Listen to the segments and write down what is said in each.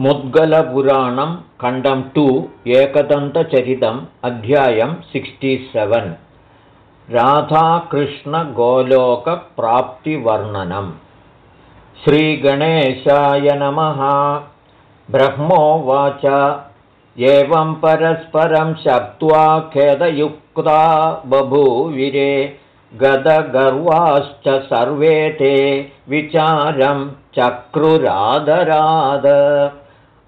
मुद्गलपुराणं खण्डं टु एकदन्तचरितम् अध्यायं सिक्स्टिसेवेन् राधाकृष्णगोलोकप्राप्तिवर्णनम्। श्रीगणेशाय नमः। ब्रह्मोवाच। एवं परस्परं शक्त्वा खेदयुक्ता बभूविरे गदगर्वाश्च सर्वे ते विचारं चक्रुरादराद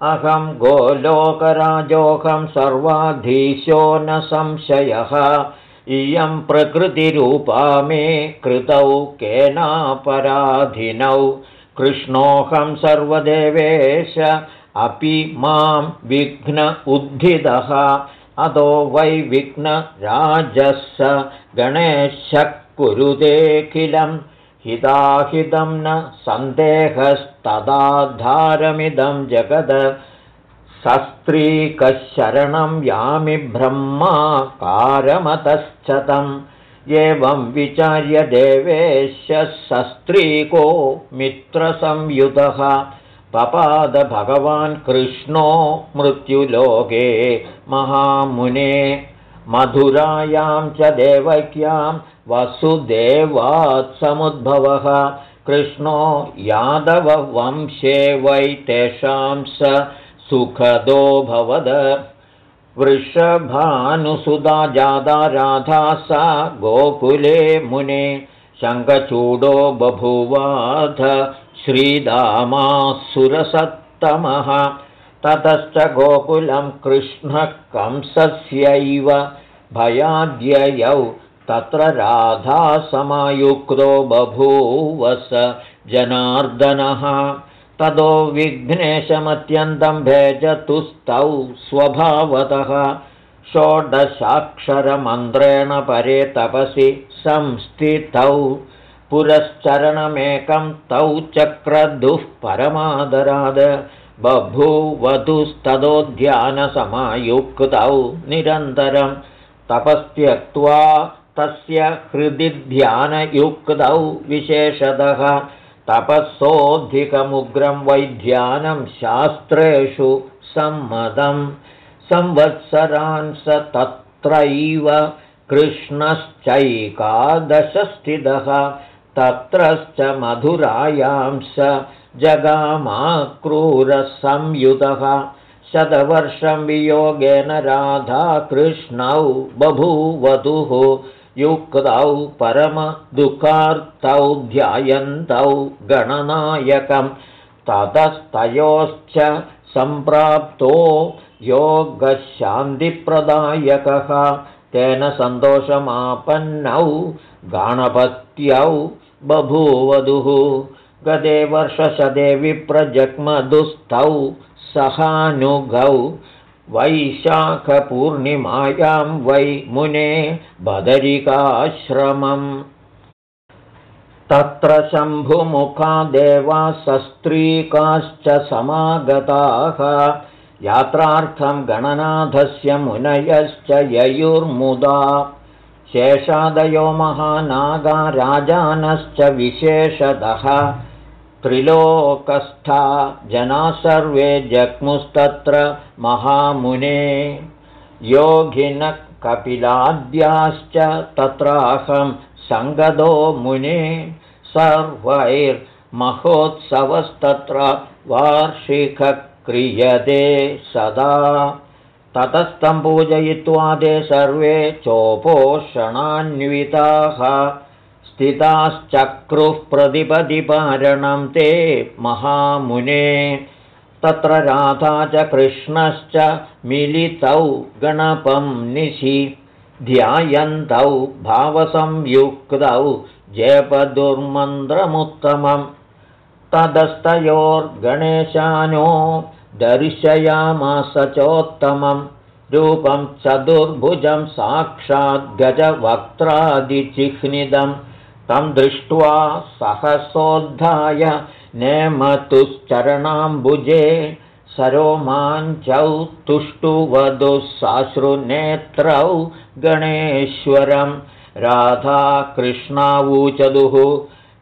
अहं गोलोकराजोऽहं सर्वाधीशो न संशयः। इयं प्रकृतिरूपा मे कृतौ केनापराधिनौ। कृष्णोऽहं सर्वदेवेश अपि मां विघ्न उद्धितः अतो वै विघ्नराजः गणेशः कुरुतेऽखिलम् हिताहितं न सन्देहस्तदाधारमिदं जगद। सस्त्रीकशरणं यामि ब्रह्माकारमतश्च तम् एवं विचार्य देवेश्य सस्त्रीको मित्रसंयुतः। पपाद भगवान् कृष्णो मृत्युलोके महामुने मधुरायां च देवक्यां वसुदेवात्समुद्भवः। कृष्णो यादववंशे वै तेषां स सुखदोऽभवद वृषभानुसुधा जादा राधा सा गोकुले मुने। शङ्खचूडो बभूवाध श्रीदामासुरसत्तमः ततश्च गोकुलं कृष्णः कंसस्यैव भयाद्ययौ तत्र राधासमायुक्तो बभूवस जनार्दनः। ततो विघ्नेशमत्यन्तं भेजतुस्तौ स्वभावतः। षोडशाक्षरमन्त्रेण परे तपसि संस्थितौ। पुरश्चरणमेकं तौ चक्रदुः परमादराद। बभूवधुस्तदोध्यानसमायुक्तौ निरन्तरं तपस्त्यक्त्वा तस्य हृदि ध्यानयुक्तौ विशेषतः तपःसोऽधिकमुग्रं वैध्यानं शास्त्रेषु सम्मतं संवत्सरान् स तत्रैव कृष्णश्चैकादशस्थितः तत्रश्च मधुरायां स जगामाक्रूरसंयुतः शतवर्षं वियोगेन राधा कृष्णौ बभूवधुः युक्तौ परमदुःखार्तौ ध्यायन्तौ गणनायकं ततस्तयोश्च सम्प्राप्तो योगशान्तिप्रदायकः तेन सन्तोषमापन्नौ गणपत्यौ बभूवधुः गते वर्षशदे विप्रजग्मदुस्थौ सहानुगौ वैशाखपूर्णिमायां वै मुने बदरिकाश्रमम्। तत्र शम्भुमुखादेवासस्त्रीकाश्च समागताः। यात्रार्थं गणनाथस्य मुनयश्च ययुर्मुदा। शेषादयो महानागा राजानश्च विशेषतः त्रिलोकस्था जना सर्वे जग्मुस्तत्र महामुने। योगिनः कपिलाद्याश्च तत्राहं सङ्गदो मुने। सर्वैर्महोत्सवस्तत्र वार्षिकक्रियते सदा। ततस्तं पूजयित्वा ते सर्वे चोपोषणान्विताः स्थिताश्चक्रुः प्रतिपदिपारणं ते महामुने। तत्र राधा च कृष्णश्च मिलितौ गणपं निशि। ध्यायन्तौ भावसंयुक्तौ जयपदुर्मन्त्रमुत्तमं तदस्तयोर्गणेशानो दर्शयामास चोत्तमं रूपं चतुर्भुजं साक्षाद्गजवक्त्रादिचिह्निदम् तं दृष्ट्वा सहसोद्धाय नेमतुश्चरणाम्बुजे सरोमाञ्चौ तुष्टुवधुः साश्रुनेत्रौ गणेश्वरं राधाकृष्णावूचदुः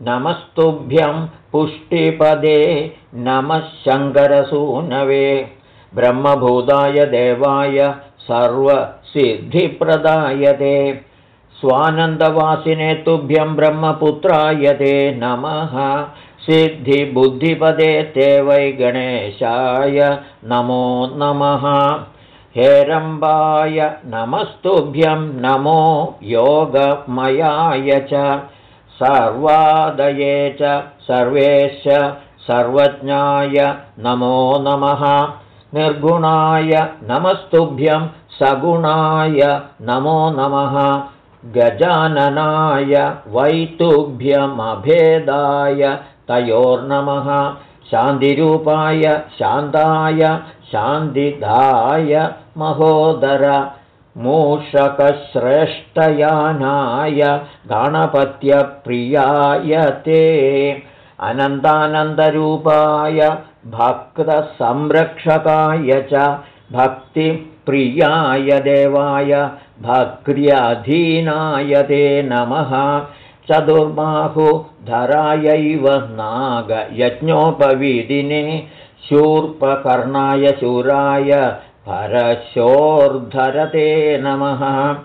नमस्तुभ्यं पुष्टिपदे नमः शङ्करसूनवे ब्रह्मभूताय देवाय सर्वसिद्धिप्रदायते स्वानन्दवासिने तुभ्यं ब्रह्मपुत्राय ते नमः। सिद्धिबुद्धिपदे ते वै गणेशाय नमो नमः। हेरम्बाय नमस्तुभ्यं नमो योगमयाय च। सर्वादये च सर्वेश सर्वज्ञाय नमो नमः। निर्गुणाय नमस्तुभ्यं सगुणाय नमो नमः गजाननाय वैतुभ्यमभेदाय तयोर्नमः शान्तिरूपाय शान्ताय शान्तिदाय महोदर मूषकश्रेष्ठयानाय गणपत्यप्रियाय ते अनन्तानन्दरूपाय भक्तसंरक्षकाय च भक्तिप्रियाय देवाय भक्र्यधीनाय ते नमः चतुर्बाहुधरायैव नागयज्ञोपवीदिने शूर्पकर्णाय शूराय परशोर्धरते नमः।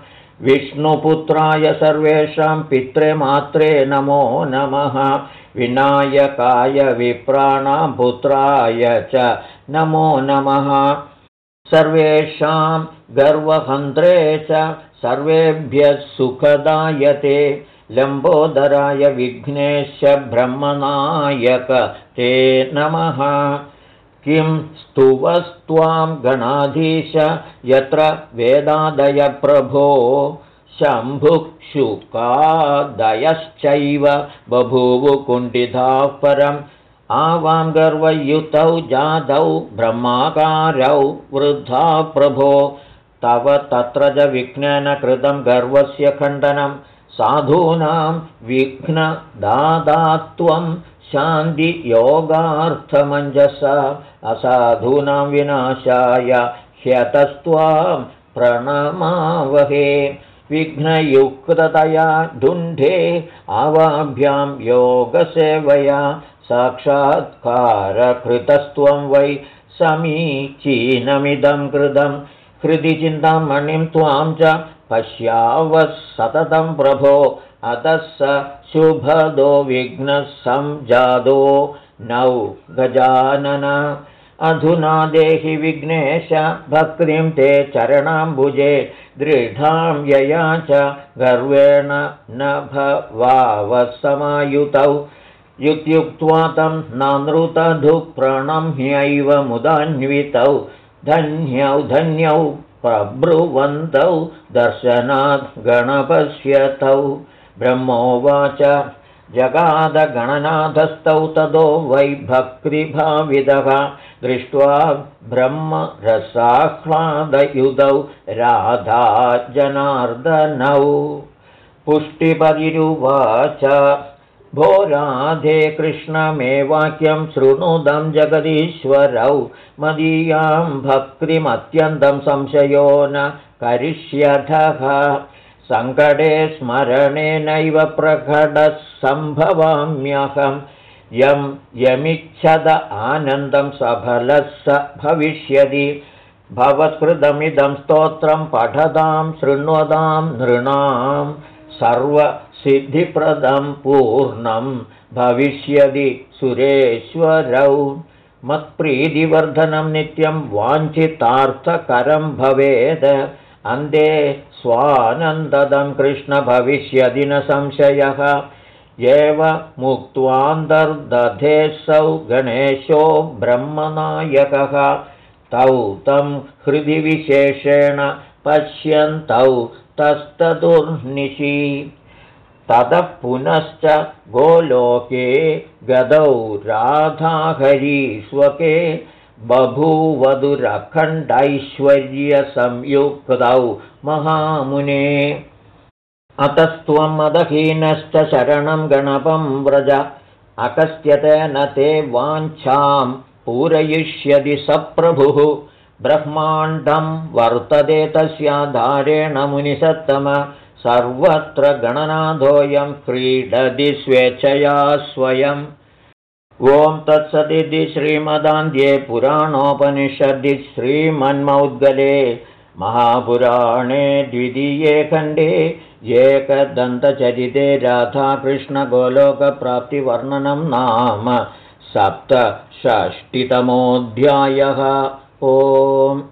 विष्णुपुत्राय सर्वेषां पित्रे मात्रे नमो नमः। विनायकाय विप्राणां पुत्राय च नमो नमः सर्वेषां गर्वहन्त्रे च सर्वेभ्यः सुखदायते। लम्बोदराय विघ्नेश ब्रह्मनायक ते नमः। किं स्तुवस्त्वां गणाधीश यत्र वेदादयप्रभो शम्भुक्षुकादयश्चैव बभूवुकुण्डिताः परम् आवां गर्वयुतौ जातौ ब्रह्माकारौ वृद्धा प्रभो। तव तत्र च विघ्नेन कृतं गर्वस्य खण्डनं। साधूनां विघ्नदादात्वं शान्तियोगार्थमञ्जस। असाधूनां विनाशाय ह्यतस्त्वां प्रणमावहे। विघ्नयुक्ततया ढुण्ढे आवाभ्यां योगसेवया साक्षात्कारकृतस्त्वं वै समीचीनमिदं कृतं। हृदि चिन्तामणिं त्वां च पश्यावः सततं प्रभो। अतः स शुभदो विघ्नः संजादो। नौ गजानन। अधुना देहि विघ्नेश भक्तिं ते चरणाम्बुजे। दृढां यया च गर्वेण न भवावसमायुतौ युत्युक्त्वा तं नानृतधुप्रणम्यैव मुदान्वितौ धन्यौ धन्यौ प्रब्रुवन्तौ दर्शनात् गणपश्यतौ। ब्रह्मोवाच जगादगणनाथस्तौ ततो वै भक्तिभाविदः दृष्ट्वा ब्रह्मरसाह्लादयुधौ राधा जनार्दनौ पुष्टिपरिरुवाच भो राधे कृष्णमेवाक्यं शृणुदं जगदीश्वरौ मदीयां भक्तिमत्यन्तं संशयो न करिष्यथः सङ्कटे स्मरणेनैव प्रकटः सम्भवाम्यहं यं यमिच्छद आनन्दं सफलः स भविष्यति। भवत्कृतमिदं स्तोत्रं पठतां शृण्वतां नृणां सर्वसिद्धिप्रदं पूर्णं भविष्यति सुरेश्वरौ। मत्प्रीतिवर्धनं नित्यं वाञ्छितार्थकरं भवेत् अन्ते स्वानन्ददं कृष्ण भविष्यदि न संशयः। एव मुक्त्वान्तर्दधेऽसौ गणेशो ब्रह्मनायकः। तौ तं हृदि विशेषेण पश्यन्तौ तस्तदुर्निशि ततः पुनश्च गोलोके गदौ राधाहरीष्वके बभूवधुरखण्डैश्वर्यसंयुक्तौ महामुने। अतस्त्वं मदहीनश्च शरणं गणपं व्रज। अकस्यतेन ते वाञ्छां पूरयिष्यति सप्रभुः। ब्रह्माण्डं वर्तते तस्याधारेण मुनिसत्तम सर्वत्र गणनाथोऽयं क्रीडति स्वेच्छया स्वयम् ॐ तत्सदिति श्रीमदान्ध्ये पुराणोपनिषदि श्रीमन्मौद्गले महापुराणे द्वितीये खण्डे एकदन्तचरिते राधाकृष्णगोलोकप्राप्तिवर्णनं नाम सप्तषष्टितमोऽध्यायः। ओम्